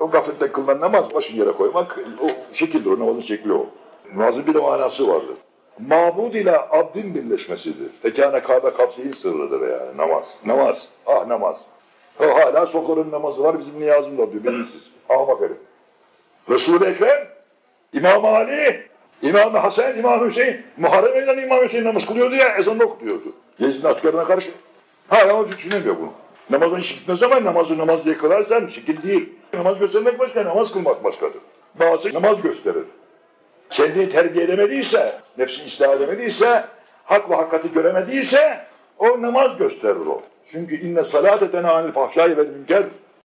O gaflette kılınan namaz başın yere koymak o şekildir, o namazın şekli o. Namazın bir de manası vardır. Mabud ile abdin birleşmesidir. Tekâne kâbe kafsiyin sırrıdır yani namaz. Namaz. Ah namaz. O hala sofranın namazı var bizim niyazım da diyor bilinçsiz. Ahmak herif. Resul-i Ekrem, İmam Ali, İmam Hasan, İmam Hüseyin, Muharrem Eylen İmam Hüseyin namaz kılıyordu ya, ezanını okutuyordu. Yezid'in askerine karşı. Hala o düşünemiyor bunu. Namazın şekil ne zaman namazı namaz diye kılarsan şekil değil. Namaz göstermek başka, namaz kılmak başkadır. Bazı namaz gösterir. Kendini terbiye edemediyse, nefsini ıslah edemediyse, hak ve hakikati göremediyse o namaz gösterir o. Çünkü inne salate tenâ anil fahşâi vel münker